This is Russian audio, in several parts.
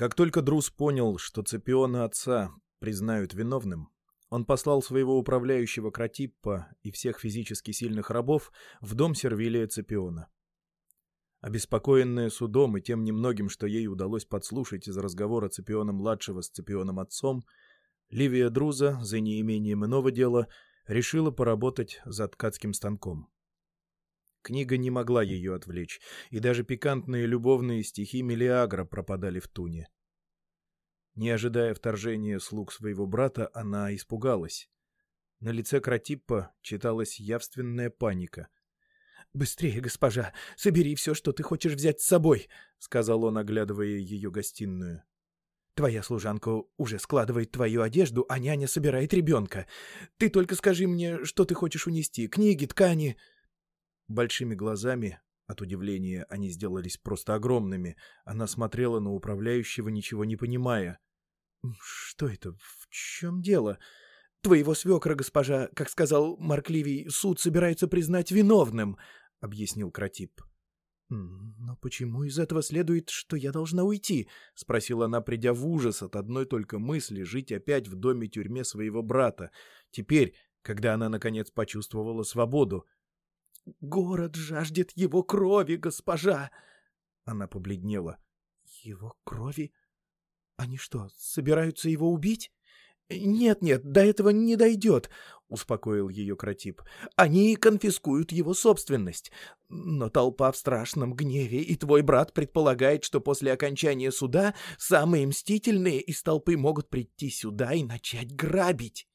Как только Друз понял, что Цепиона отца признают виновным, он послал своего управляющего Кратиппа и всех физически сильных рабов в дом Сервилия Цепиона. Обеспокоенная судом и тем немногим, что ей удалось подслушать из разговора Цепиона-младшего с Цепионом-отцом, Ливия Друза, за неимением иного дела, решила поработать за ткацким станком. Книга не могла ее отвлечь, и даже пикантные любовные стихи Мелиагра пропадали в туне. Не ожидая вторжения слуг своего брата, она испугалась. На лице Кратиппа читалась явственная паника. «Быстрее, госпожа, собери все, что ты хочешь взять с собой», — сказал он, оглядывая ее гостиную. «Твоя служанка уже складывает твою одежду, а няня собирает ребенка. Ты только скажи мне, что ты хочешь унести. Книги, ткани...» Большими глазами, от удивления они сделались просто огромными, она смотрела на управляющего, ничего не понимая. «Что это? В чем дело?» «Твоего свекра, госпожа, как сказал Марк Ливий, суд собирается признать виновным», — объяснил Кратип. «Но почему из этого следует, что я должна уйти?» — спросила она, придя в ужас от одной только мысли жить опять в доме-тюрьме своего брата, теперь, когда она, наконец, почувствовала свободу. Город жаждет его крови, госпожа!» Она побледнела. «Его крови? Они что, собираются его убить?» «Нет-нет, до этого не дойдет», — успокоил ее Кратип. «Они конфискуют его собственность. Но толпа в страшном гневе, и твой брат предполагает, что после окончания суда самые мстительные из толпы могут прийти сюда и начать грабить».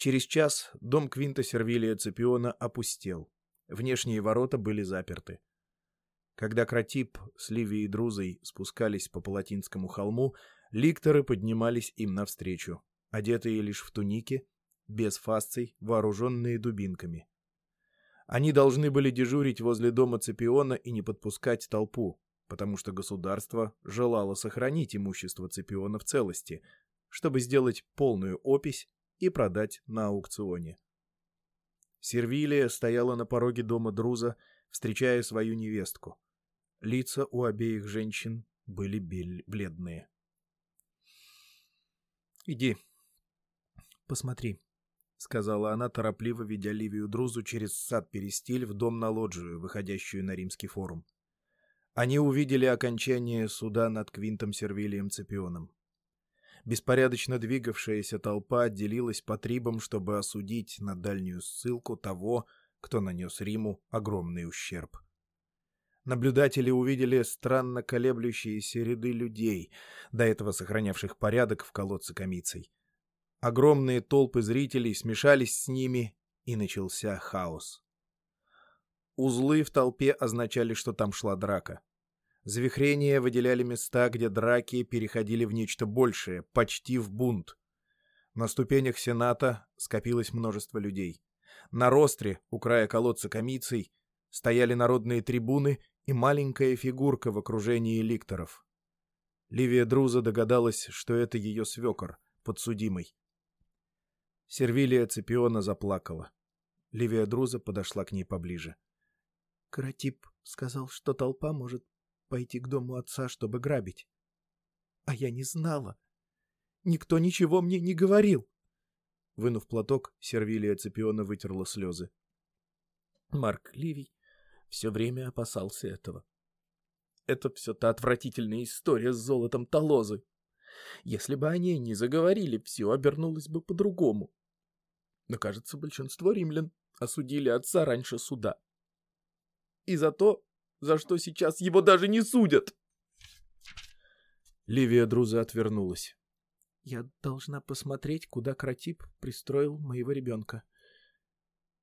Через час дом Квинта Сервилия Цепиона опустел. Внешние ворота были заперты. Когда Кратип с Ливией и Друзой спускались по Палатинскому холму, ликторы поднимались им навстречу, одетые лишь в туники, без фасций, вооруженные дубинками. Они должны были дежурить возле дома Цепиона и не подпускать толпу, потому что государство желало сохранить имущество Цепиона в целости, чтобы сделать полную опись и продать на аукционе. Сервилия стояла на пороге дома Друза, встречая свою невестку. Лица у обеих женщин были бледные. «Иди, посмотри», — сказала она, торопливо ведя Ливию Друзу через сад Перестиль в дом на лоджию, выходящую на римский форум. Они увидели окончание суда над Квинтом Сервилием Цепионом. Беспорядочно двигавшаяся толпа отделилась по трибам, чтобы осудить на дальнюю ссылку того, кто нанес Риму огромный ущерб. Наблюдатели увидели странно колеблющиеся ряды людей, до этого сохранявших порядок в колодце комицей. Огромные толпы зрителей смешались с ними, и начался хаос. Узлы в толпе означали, что там шла драка. Завихрения выделяли места, где драки переходили в нечто большее, почти в бунт. На ступенях Сената скопилось множество людей. На ростре, у края колодца комиций, стояли народные трибуны и маленькая фигурка в окружении ликторов. Ливия Друза догадалась, что это ее свекор, подсудимый. Сервилия Цепиона заплакала. Ливия Друза подошла к ней поближе. — Каратип сказал, что толпа может пойти к дому отца, чтобы грабить. А я не знала. Никто ничего мне не говорил. Вынув платок, Сервилия Цепиона вытерла слезы. Марк Ливий все время опасался этого. Это все та отвратительная история с золотом Толозы. Если бы они не заговорили, все обернулось бы по-другому. Но, кажется, большинство римлян осудили отца раньше суда. И за то, за что сейчас его даже не судят. Ливия Друза отвернулась. Я должна посмотреть, куда Кратип пристроил моего ребенка.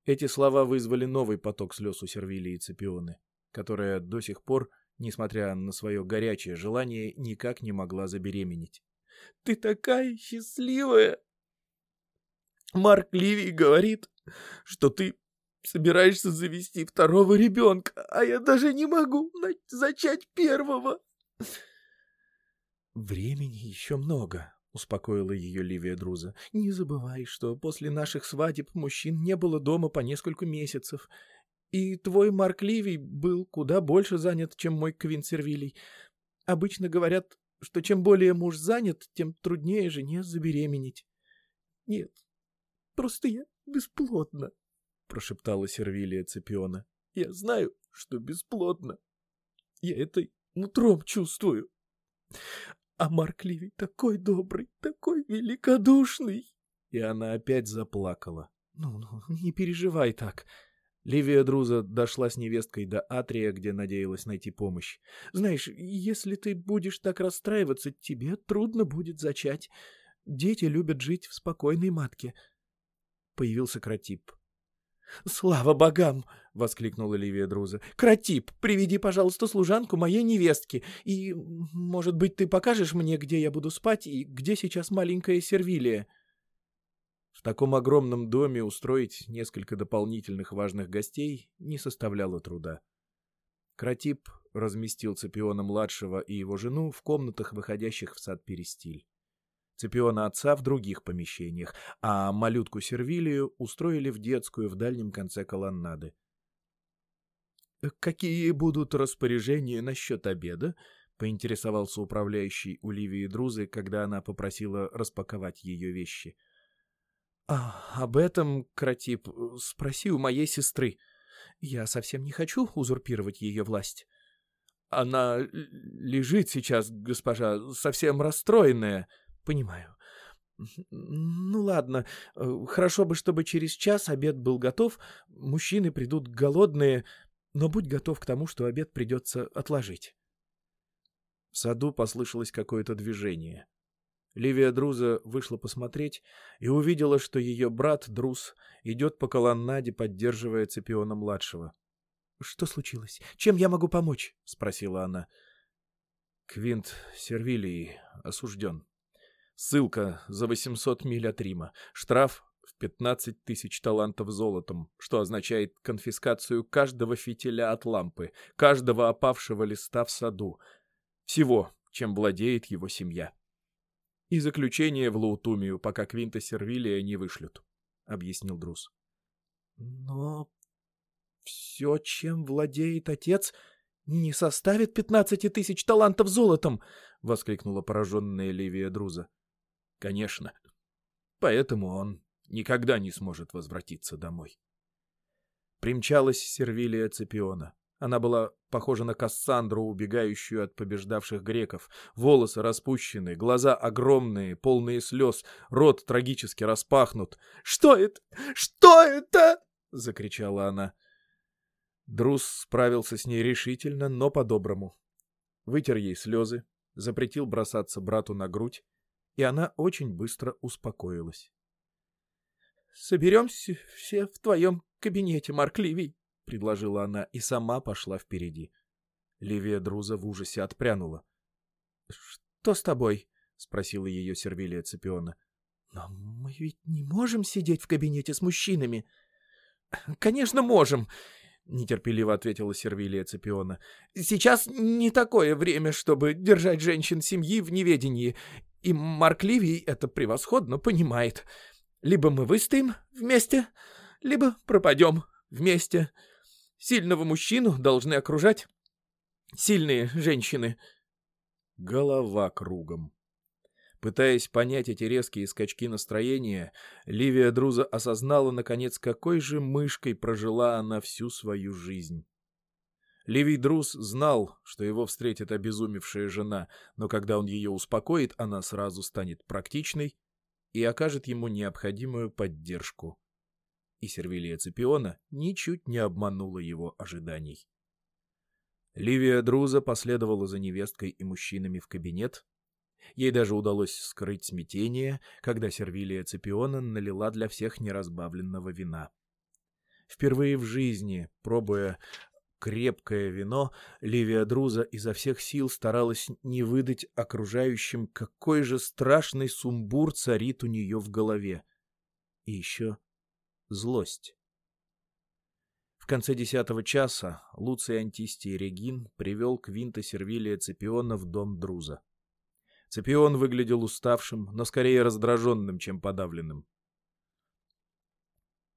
Эти слова вызвали новый поток слез у Сервилии и Цепионы, которая до сих пор, несмотря на свое горячее желание, никак не могла забеременеть. — Ты такая счастливая! Марк Ливий говорит, что ты собираешься завести второго ребенка, а я даже не могу зачать первого. Времени еще много, успокоила ее Ливия Друза. Не забывай, что после наших свадеб мужчин не было дома по несколько месяцев. И твой Марк Ливий был куда больше занят, чем мой Квин Сервилий. Обычно говорят, что чем более муж занят, тем труднее жене забеременеть. — Нет, просто я бесплодна, — прошептала Сервилия Цепиона. — Я знаю, что бесплодна. Я это нутром чувствую. А Марк Ливий такой добрый, такой великодушный. И она опять заплакала. Ну, ну, не переживай так. Ливия Друза дошла с невесткой до Атрия, где надеялась найти помощь. Знаешь, если ты будешь так расстраиваться, тебе трудно будет зачать. Дети любят жить в спокойной матке. Появился Кратип. «Слава богам!» — воскликнула Ливия Друза. «Кратип, приведи, пожалуйста, служанку моей невестки, и, может быть, ты покажешь мне, где я буду спать и где сейчас маленькая Сервилия?» В таком огромном доме устроить несколько дополнительных важных гостей не составляло труда. Кратип разместил Цепиона-младшего и его жену в комнатах, выходящих в сад Перестиль. Цепиона отца в других помещениях, а малютку Сервилию устроили в детскую в дальнем конце колоннады. «Э, «Какие будут распоряжения насчет обеда?» — поинтересовался управляющий у Ливии Друзы, когда она попросила распаковать ее вещи. «А, об этом, Кратип, спроси у моей сестры. Я совсем не хочу узурпировать ее власть. Она лежит сейчас, госпожа, совсем расстроенная». Понимаю. Ну ладно, э, хорошо бы, чтобы через час обед был готов, мужчины придут голодные, но будь готов к тому, что обед придется отложить. В саду послышалось какое-то движение. Ливия Друза вышла посмотреть и увидела, что ее брат Друз идет по колоннаде, поддерживая Цепиона-младшего. — Что случилось? Чем я могу помочь? — спросила она. — Квинт Сервилий осужден. Ссылка за 800 миль от Рима. Штраф в 15 тысяч талантов золотом, что означает конфискацию каждого фитиля от лампы, каждого опавшего листа в саду, всего, чем владеет его семья. И заключение в Лаутумию, пока Квинта Сервилия не вышлют, — объяснил Друз. — Но все, чем владеет отец, не составит пятнадцати тысяч талантов золотом! — воскликнула пораженная Ливия Друза. Конечно. Поэтому он никогда не сможет возвратиться домой. Примчалась Сервилия Цепиона. Она была похожа на Кассандру, убегающую от побеждавших греков. Волосы распущены, глаза огромные, полные слез, рот трагически распахнут. «Что это? Что это?» — закричала она. Друз справился с ней решительно, но по-доброму. Вытер ей слезы, запретил бросаться брату на грудь и она очень быстро успокоилась. — Соберемся все в твоем кабинете, Марк Ливий, — предложила она и сама пошла впереди. Ливия Друза в ужасе отпрянула. — Что с тобой? — спросила ее Сервилия Цепиона. — Но мы ведь не можем сидеть в кабинете с мужчинами. — Конечно, можем, — нетерпеливо ответила Сервилия Цепиона. — Сейчас не такое время, чтобы держать женщин семьи в неведении, и Марк Ливий это превосходно понимает. Либо мы выстоим вместе, либо пропадем вместе. Сильного мужчину должны окружать сильные женщины. Голова кругом. Пытаясь понять эти резкие скачки настроения, Ливия Друза осознала, наконец, какой же мышкой прожила она всю свою жизнь. Левий Друз знал, что его встретит обезумевшая жена, но когда он ее успокоит, она сразу станет практичной и окажет ему необходимую поддержку. И Сервилия Цепиона ничуть не обманула его ожиданий. Ливия Друза последовала за невесткой и мужчинами в кабинет. Ей даже удалось скрыть смятение, когда Сервилия Цепиона налила для всех неразбавленного вина. Впервые в жизни, пробуя крепкое вино, Ливия Друза изо всех сил старалась не выдать окружающим, какой же страшный сумбур царит у нее в голове. И еще злость. В конце десятого часа Луций Антистий Регин привел Квинта Сервилия Цепиона в дом Друза. Цепион выглядел уставшим, но скорее раздраженным, чем подавленным.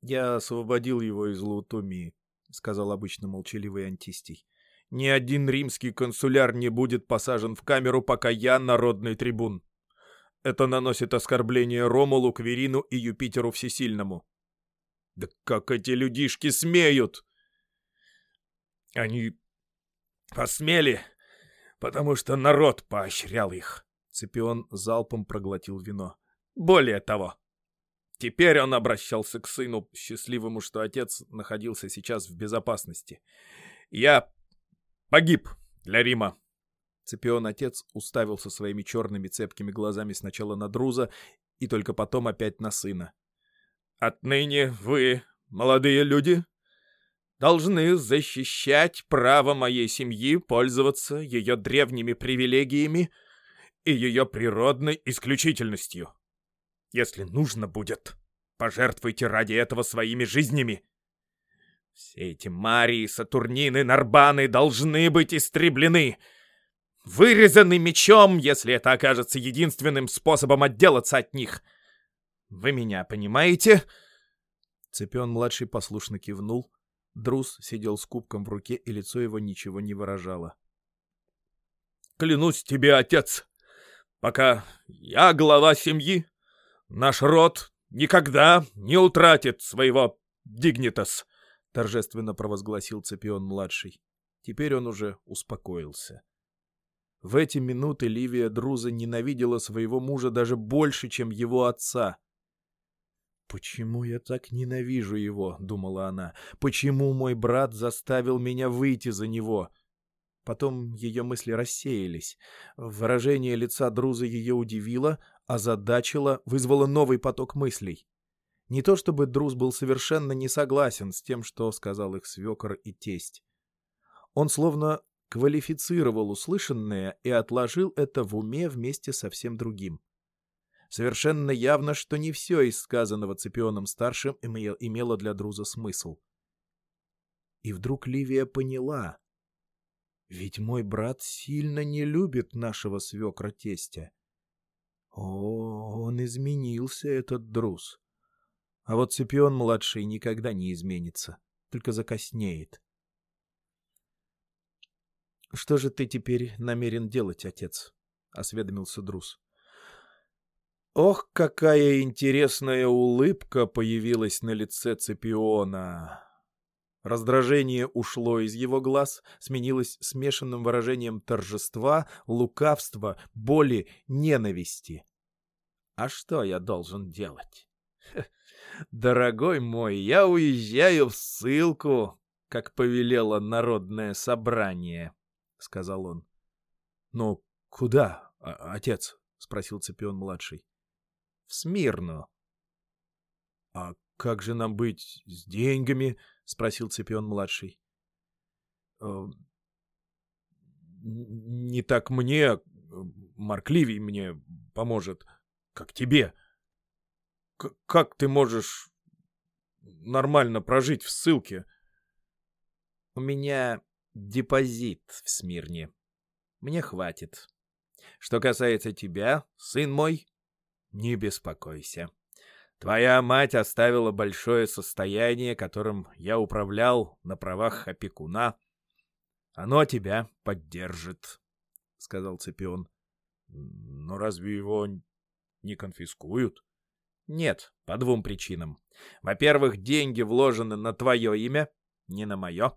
«Я освободил его из лаутомии», — сказал обычно молчаливый Антистий. Ни один римский консуляр не будет посажен в камеру, пока я народный трибун. Это наносит оскорбление Ромулу, Кверину и Юпитеру Всесильному. Да как эти людишки смеют! Они посмели, потому что народ поощрял их. Цепион залпом проглотил вино. Более того, теперь он обращался к сыну, счастливому, что отец находился сейчас в безопасности. Я погиб для Рима. Цепион отец уставился своими черными цепкими глазами сначала на Друза и только потом опять на сына. «Отныне вы, молодые люди, должны защищать право моей семьи пользоваться ее древними привилегиями и ее природной исключительностью. Если нужно будет, пожертвуйте ради этого своими жизнями. Все эти Марии, Сатурнины, Нарбаны должны быть истреблены, вырезаны мечом, если это окажется единственным способом отделаться от них. Вы меня понимаете?» Цепион-младший послушно кивнул. Друз сидел с кубком в руке, и лицо его ничего не выражало. «Клянусь тебе, отец, пока я глава семьи, наш род никогда не утратит своего дигнитас», — торжественно провозгласил Цепион-младший. Теперь он уже успокоился. В эти минуты Ливия Друза ненавидела своего мужа даже больше, чем его отца. «Почему я так ненавижу его?» — думала она. «Почему мой брат заставил меня выйти за него?» Потом ее мысли рассеялись. Выражение лица Друза ее удивило, озадачило, вызвало новый поток мыслей. Не то чтобы Друз был совершенно не согласен с тем, что сказал их свекор и тесть. Он словно квалифицировал услышанное и отложил это в уме вместе со всем другим. Совершенно явно, что не все из сказанного Цепионом-старшим имело для Друза смысл. И вдруг Ливия поняла. Ведь мой брат сильно не любит нашего свекра-тестя. О, он изменился, этот Друз. А вот Цепион-младший никогда не изменится, только закоснеет. — Что же ты теперь намерен делать, отец? — осведомился Друз. Ох, какая интересная улыбка появилась на лице Цепиона! Раздражение ушло из его глаз, сменилось смешанным выражением торжества, лукавства, боли, ненависти. А что я должен делать? Дорогой мой, я уезжаю в ссылку, как повелело народное собрание. — сказал он. — Но куда, отец? — спросил Цепион-младший. — В Смирну. — А как же нам быть с деньгами? — спросил Цепион-младший. «Э, — Не так мне, Марк мне поможет, как тебе. К как ты можешь нормально прожить в ссылке? — У меня депозит в Смирне. Мне хватит. Что касается тебя, сын мой, не беспокойся. Твоя мать оставила большое состояние, которым я управлял на правах опекуна. Оно тебя поддержит, — сказал Цепион. — Но разве его не конфискуют? — Нет, по двум причинам. Во-первых, деньги вложены на твое имя, не на мое.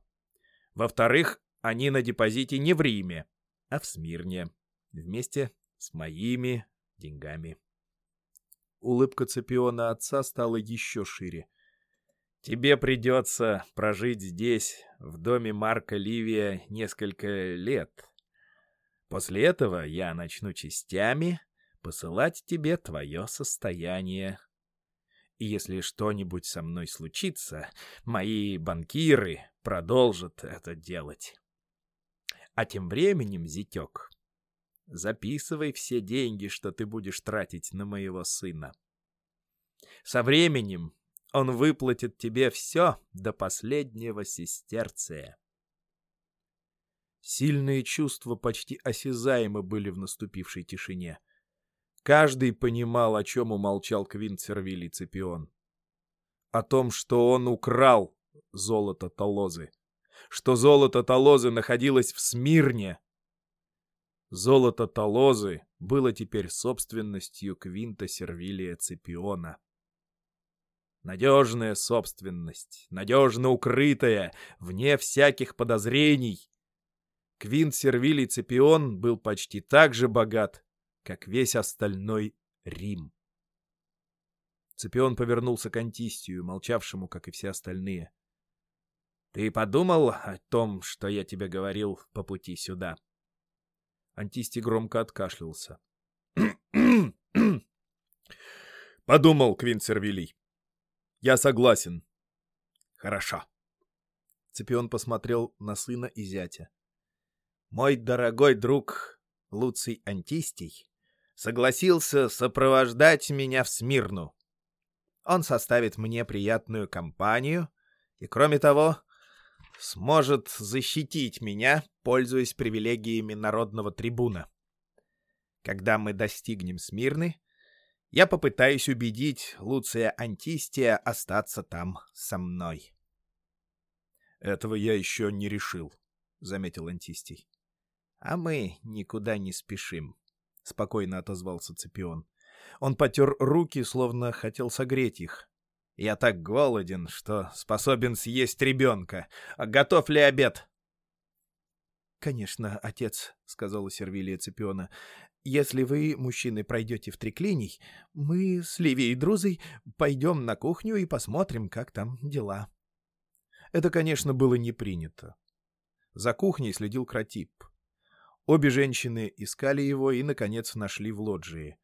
Во-вторых, они на депозите не в Риме, а в Смирне, вместе с моими деньгами. Улыбка Цепиона отца стала еще шире. «Тебе придется прожить здесь, в доме Марка Ливия, несколько лет. После этого я начну частями посылать тебе твое состояние. И если что-нибудь со мной случится, мои банкиры продолжат это делать. А тем временем, зятек, записывай все деньги, что ты будешь тратить на моего сына. Со временем он выплатит тебе все до последнего сестерция. Сильные чувства почти осязаемы были в наступившей тишине. Каждый понимал, о чем умолчал Квинт Сервилий Цепион. О том, что он украл золото Толозы. что золото Толозы находилось в Смирне. Золото Толозы было теперь собственностью Квинта Сервилия Цепиона. Надежная собственность, надежно укрытая, вне всяких подозрений. Квинт Сервилий Цепион был почти так же богат, как весь остальной Рим. Цепион повернулся к Антистию, молчавшему, как и все остальные. — Ты подумал о том, что я тебе говорил по пути сюда? Антистий громко откашлялся. — Подумал, Квинт Сервилий. Я согласен. — Хорошо. Цепион посмотрел на сына и зятя. — Мой дорогой друг Луций Антистий согласился сопровождать меня в Смирну. Он составит мне приятную компанию и, кроме того, сможет защитить меня, пользуясь привилегиями народного трибуна. Когда мы достигнем Смирны, я попытаюсь убедить Луция Антистия остаться там со мной. — Этого я еще не решил, — заметил Антистий. — А мы никуда не спешим, — спокойно отозвался Цепион. Он потер руки, словно хотел согреть их. «Я так голоден, что способен съесть ребенка. Готов ли обед?» «Конечно, отец», — сказала Сервилия Цепиона. «Если вы, мужчины, пройдете в триклиний, мы с Ливией и Друзой пойдем на кухню и посмотрим, как там дела». Это, конечно, было не принято. За кухней следил Кратип. Обе женщины искали его и, наконец, нашли в лоджии.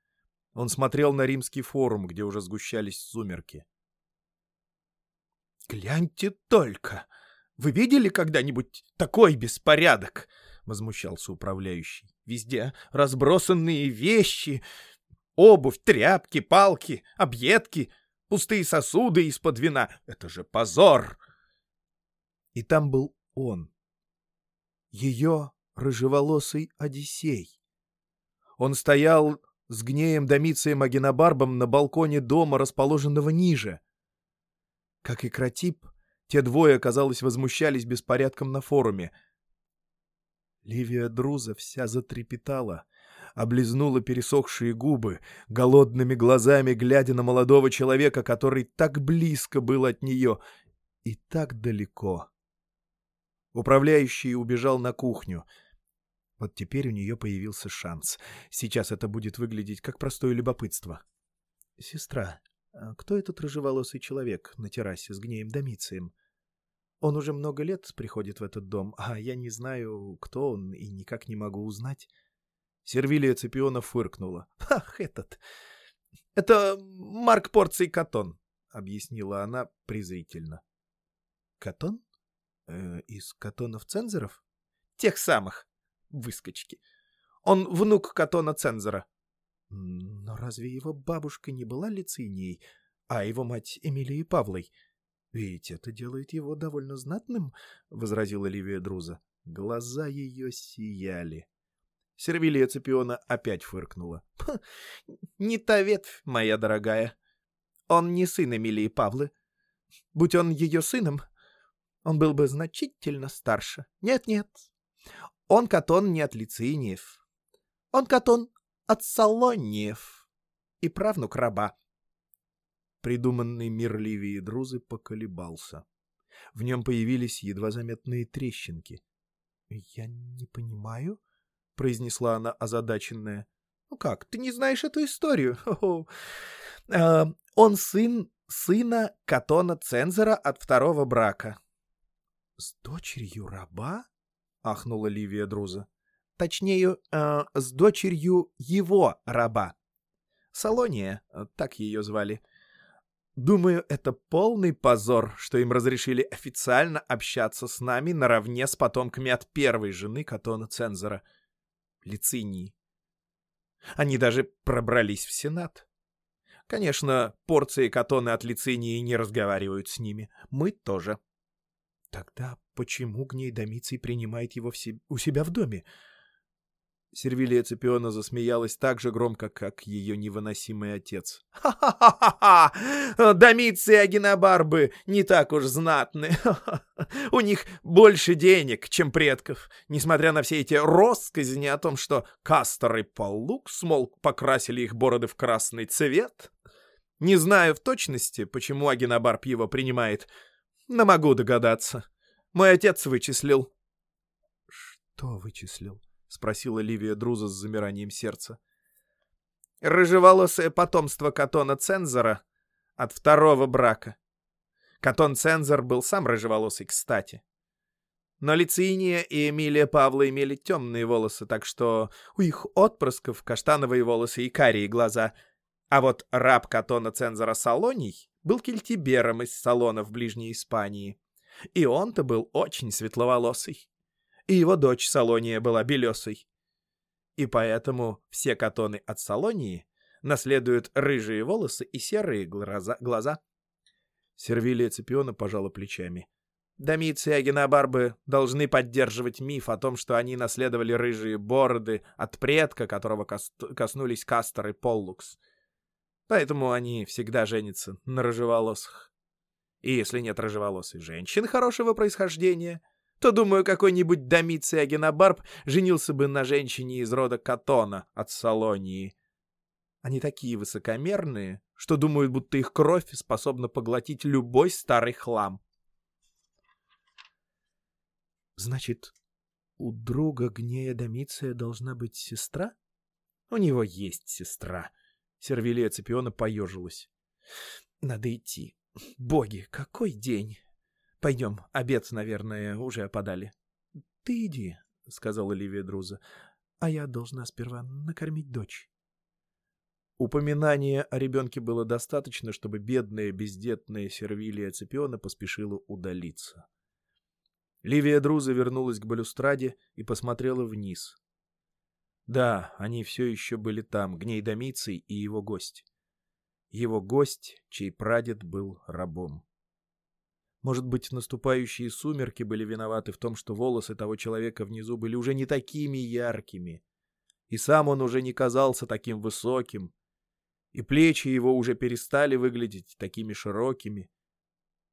Он смотрел на римский форум, где уже сгущались сумерки. «Гляньте только! Вы видели когда-нибудь такой беспорядок?» — возмущался управляющий. «Везде разбросанные вещи, обувь, тряпки, палки, объедки, пустые сосуды из-под вина. Это же позор!» И там был он, ее рыжеволосый Одиссей. Он стоял с гнеем Домицием Агенобарбом на балконе дома, расположенного ниже. Как и Кратип, те двое, казалось, возмущались беспорядком на форуме. Ливия Друза вся затрепетала, облизнула пересохшие губы, голодными глазами глядя на молодого человека, который так близко был от нее и так далеко. Управляющий убежал на кухню — вот теперь у нее появился шанс. Сейчас это будет выглядеть как простое любопытство. — Сестра, кто этот рыжеволосый человек на террасе с гнеем Домицием? Он уже много лет приходит в этот дом, а я не знаю, кто он, и никак не могу узнать. Сервилия Цепиона фыркнула. — Ах, этот! Это Марк Порций Катон, — объяснила она презрительно. — Катон? Э, из Катонов-цензоров? — Тех самых выскочки. Он внук Катона Цензора. Но разве его бабушка не была Лицинией, а его мать Эмилией Павлой? Ведь это делает его довольно знатным, — возразила Ливия Друза. Глаза ее сияли. Сервилия Цепиона опять фыркнула. — Не та ветвь, моя дорогая. Он не сын Эмилии Павлы. Будь он ее сыном, он был бы значительно старше. Нет-нет, он Катон не от Лициниев. Он Катон от Салониев и правнук раба. Придуманный мир Ливии и Друзы поколебался. В нем появились едва заметные трещинки. — Я не понимаю, — произнесла она озадаченная. — Ну как, ты не знаешь эту историю? А, он сын сына Катона Цензора от второго брака. — С дочерью раба? — ахнула Ливия Друза. «Точнее, э, с дочерью его раба. Салония, э, так ее звали. Думаю, это полный позор, что им разрешили официально общаться с нами наравне с потомками от первой жены Катона Цензора, Лицинии. Они даже пробрались в Сенат. Конечно, порции Катоны от Лицинии не разговаривают с ними. Мы тоже. Тогда почему гней Домиций принимает его в се... у себя в доме? Сервилия Цепиона засмеялась так же громко, как ее невыносимый отец. «Ха-ха-ха-ха! Домицы и Агинабарбы не так уж знатны. У них больше денег, чем предков, несмотря на все эти россказни о том, что Кастер и Паллукс, мол, покрасили их бороды в красный цвет. Не знаю в точности, почему Агинабарб его принимает, но могу догадаться. Мой отец вычислил». «Что вычислил?» — спросила Ливия Друза с замиранием сердца. «Рыжеволосое потомство Катона Цензора от второго брака. Катон Цензор был сам рыжеволосый, кстати. Но Лициния и Эмилия Павла имели темные волосы, так что у их отпрысков каштановые волосы и карие глаза. А вот раб Катона Цензора Салоний был кельтибером из салона в Ближней Испании. И он-то был очень светловолосый и его дочь Салония была белесой. И поэтому все катоны от Салонии наследуют рыжие волосы и серые глаза. Сервилия Цепиона пожала плечами. Домицы и Агенобарбы должны поддерживать миф о том, что они наследовали рыжие бороды от предка, которого кос коснулись Кастер и Поллукс. Поэтому они всегда женятся на рыжеволосых. И если нет рыжеволосой женщины хорошего происхождения — то, думаю, какой-нибудь Домиций Агенобарб женился бы на женщине из рода Катона от Салонии. Они такие высокомерные, что думают, будто их кровь способна поглотить любой старый хлам. Значит, у друга Гнея Домиция должна быть сестра? У него есть сестра. Сервилия Цепиона поежилась. Надо идти. Боги, какой день! Пойдем, обед, наверное, уже подали. — Ты иди, — сказала Ливия Друза, — а я должна сперва накормить дочь. Упоминания о ребенке было достаточно, чтобы бедная бездетная Сервилия Цепиона поспешила удалиться. Ливия Друза вернулась к балюстраде и посмотрела вниз. Да, они все еще были там, Гнейдомицей и его гость. Его гость, чей прадед был рабом. Может быть, наступающие сумерки были виноваты в том, что волосы того человека внизу были уже не такими яркими, и сам он уже не казался таким высоким, и плечи его уже перестали выглядеть такими широкими.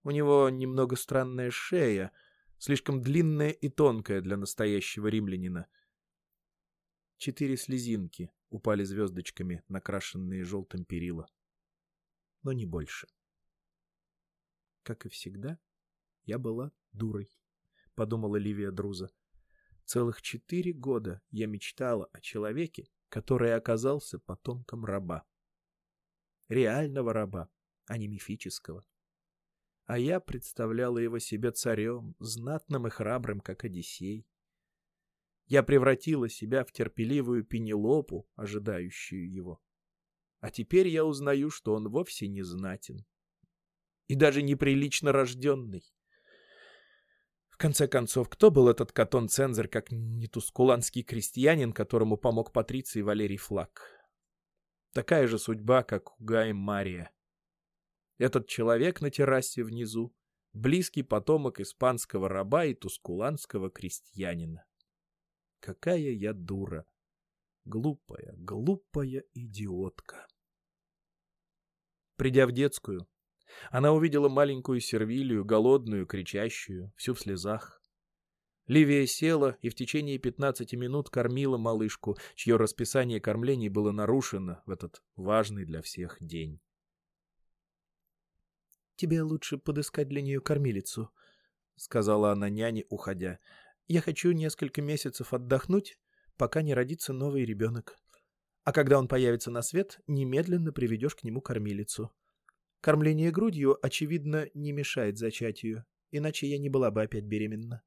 У него немного странная шея, слишком длинная и тонкая для настоящего римлянина. Четыре слезинки упали звездочками, накрашенные желтым перила. Но не больше. Как и всегда, я была дурой, — подумала Ливия Друза. Целых четыре года я мечтала о человеке, который оказался потомком раба. Реального раба, а не мифического. А я представляла его себе царем, знатным и храбрым, как Одиссей. Я превратила себя в терпеливую Пенелопу, ожидающую его. А теперь я узнаю, что он вовсе не знатен и даже неприлично рожденный. В конце концов, кто был этот Катон-цензор, как не тускуланский крестьянин, которому помог Патриций Валерий Флаг? Такая же судьба, как у Гая Мария. Этот человек на террасе внизу — близкий потомок испанского раба и тускуланского крестьянина. Какая я дура! Глупая, глупая идиотка! Придя в детскую, она увидела маленькую сервилию, голодную, кричащую, всю в слезах. Ливия села и в течение пятнадцати минут кормила малышку, чье расписание кормлений было нарушено в этот важный для всех день. «Тебе лучше подыскать для нее кормилицу», — сказала она няне, уходя. «Я хочу несколько месяцев отдохнуть, пока не родится новый ребенок. А когда он появится на свет, немедленно приведешь к нему кормилицу. Кормление грудью, очевидно, не мешает зачатию, иначе я не была бы опять беременна.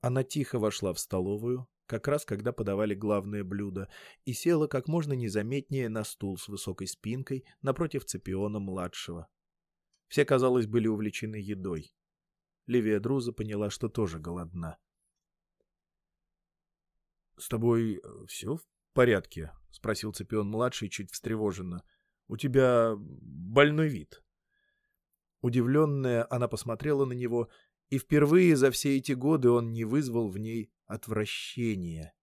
Она тихо вошла в столовую, как раз когда подавали главное блюдо, и села как можно незаметнее на стул с высокой спинкой напротив Цепиона-младшего. Все, казалось, были увлечены едой. Ливия Друза поняла, что тоже голодна. — С тобой э, все в порядке? — спросил Цепион-младший чуть встревоженно. — у тебя больной вид. Удивленная, она посмотрела на него, и впервые за все эти годы он не вызвал в ней отвращения.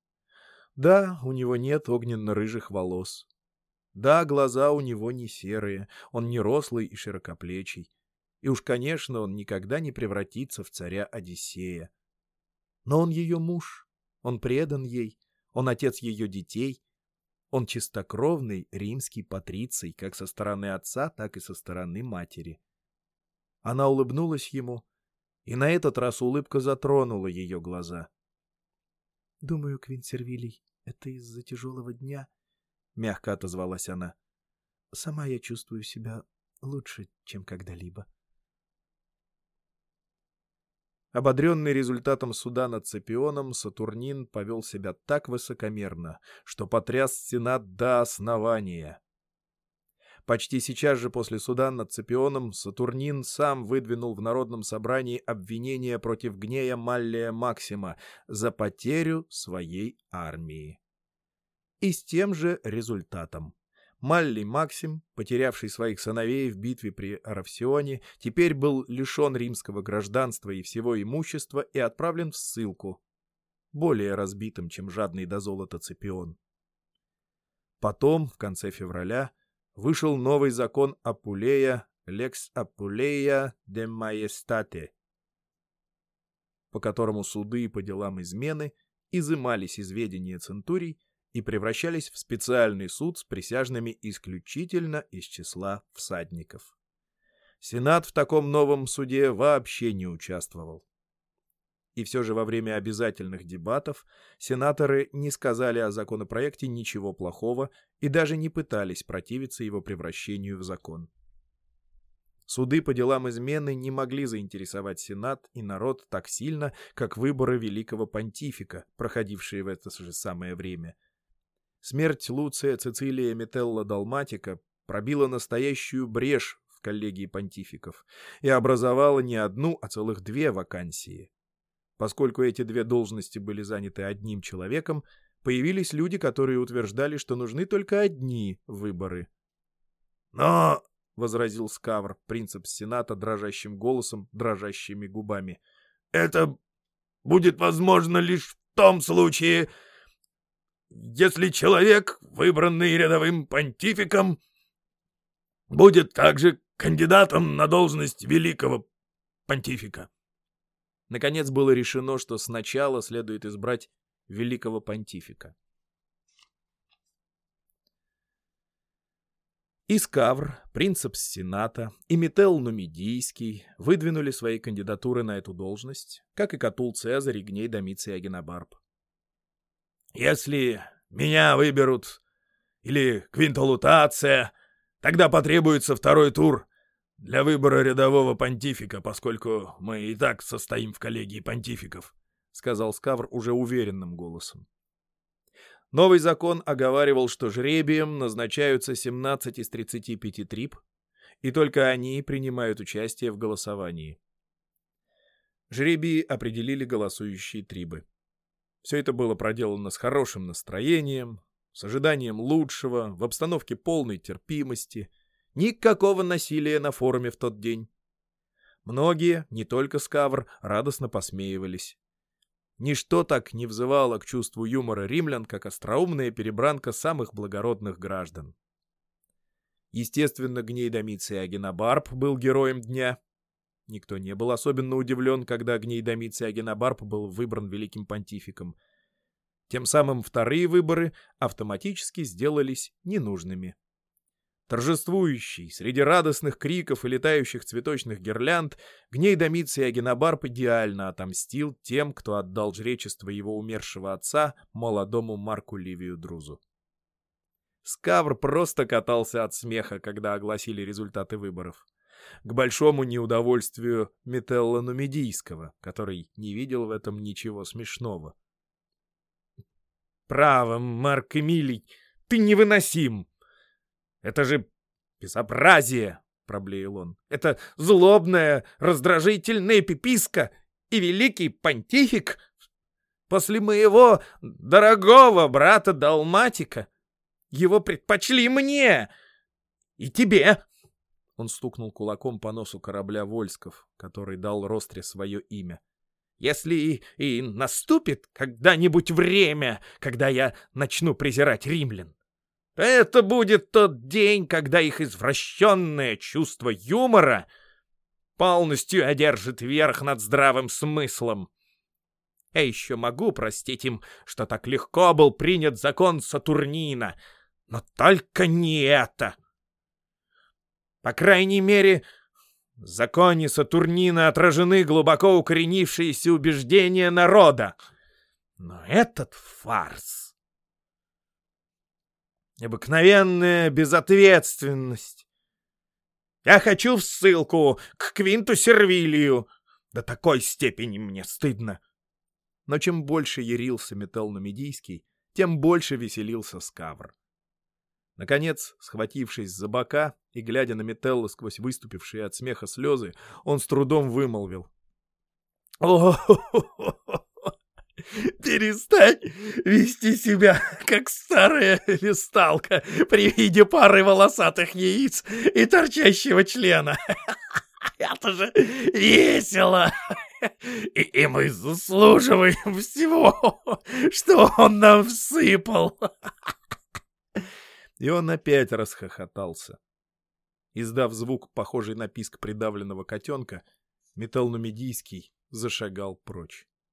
Да, у него нет огненно-рыжих волос. Да, глаза у него не серые, он не рослый и широкоплечий. И уж, конечно, он никогда не превратится в царя Одиссея. Но он ее муж, он предан ей, он отец ее детей, он чистокровный римский патриций, как со стороны отца, так и со стороны матери. Она улыбнулась ему, и на этот раз улыбка затронула ее глаза. — Думаю, Квинсервилий, это из-за тяжелого дня, — мягко отозвалась она. — Сама я чувствую себя лучше, чем когда-либо. — Ободренный результатом суда над Цепионом, Сатурнин повел себя так высокомерно, что потряс Сенат до основания. Почти сейчас же после суда над Цепионом Сатурнин сам выдвинул в Народном собрании обвинение против гнея Маллия Максима за потерю своей армии. И с тем же результатом. Малли Максим, потерявший своих сыновей в битве при Аравсионе, теперь был лишен римского гражданства и всего имущества и отправлен в ссылку, более разбитым, чем жадный до золота Цепион. Потом, в конце февраля, вышел новый закон Апулея «Лекс Апулея де Маестате», по которому суды по делам измены изымались из ведения центурий и превращались в специальный суд с присяжными исключительно из числа всадников. Сенат в таком новом суде вообще не участвовал. И все же во время обязательных дебатов сенаторы не сказали о законопроекте ничего плохого и даже не пытались противиться его превращению в закон. Суды по делам измены не могли заинтересовать Сенат и народ так сильно, как выборы великого понтифика, проходившие в это же самое время – Смерть Луция Цицилия Метелла Далматика пробила настоящую брешь в коллегии понтификов и образовала не одну, а целых две вакансии. Поскольку эти две должности были заняты одним человеком, появились люди, которые утверждали, что нужны только одни выборы. «Но», — возразил Скавр, принцип Сената дрожащим голосом, дрожащими губами, — «это будет возможно лишь в том случае, если человек, выбранный рядовым понтификом, будет также кандидатом на должность великого понтифика. Наконец было решено, что сначала следует избрать великого понтифика. Искавр, принцепс Сената и Метел Нумидийский выдвинули свои кандидатуры на эту должность, как и Катул Цезарь и Гней Домиций Агенобарб. Если меня выберут или квинтолутация, тогда потребуется второй тур для выбора рядового понтифика, поскольку мы и так состоим в коллегии понтификов», — сказал Скавр уже уверенным голосом. Новый закон оговаривал, что жребием назначаются 17 из 35 трип, и только они принимают участие в голосовании. Жребии определили голосующие трибы. Все это было проделано с хорошим настроением, с ожиданием лучшего, в обстановке полной терпимости. Никакого насилия на форуме в тот день. Многие, не только Скавр, радостно посмеивались. Ничто так не взывало к чувству юмора римлян, как остроумная перебранка самых благородных граждан. Естественно, гней Домиций Агенобарб был героем дня — Никто не был особенно удивлен, когда Гнейдомиций Агенобарб был выбран великим понтификом. Тем самым вторые выборы автоматически сделались ненужными. Торжествующий, среди радостных криков и летающих цветочных гирлянд, Гней Домиций Агенобарб идеально отомстил тем, кто отдал жречество его умершего отца молодому Марку Ливию Друзу. Скавр просто катался от смеха, когда огласили результаты выборов к большому неудовольствию Метелла Нумидийского, который не видел в этом ничего смешного. «Право, Марк Эмилий, ты невыносим! Это же безобразие!» — проблеял он. «Это злобная, раздражительная пиписка и великий понтифик после моего дорогого брата Далматика. Его предпочли мне и тебе!» Он стукнул кулаком по носу корабля Вольсков, который дал Ростре свое имя. Если и, и наступит когда-нибудь время, когда я начну презирать римлян, то это будет тот день, когда их извращенное чувство юмора полностью одержит верх над здравым смыслом. Я еще могу простить им, что так легко был принят закон Сатурнина, но только не это. По крайней мере, в законе Сатурнина отражены глубоко укоренившиеся убеждения народа. Но этот фарс... Обыкновенная безответственность. Я хочу в ссылку к Квинту Сервилию. До такой степени мне стыдно. Но чем больше ярился Металл-Намедийский, тем больше веселился Скавр. Наконец, схватившись за бока и глядя на Метелла сквозь выступившие от смеха слезы, он с трудом вымолвил. о Перестань вести себя, как старая листалка при виде пары волосатых яиц и торчащего члена. Это же весело! И, и мы заслуживаем всего, что он нам всыпал. И он опять расхохотался. Издав звук, похожий на писк придавленного котенка, металл зашагал прочь.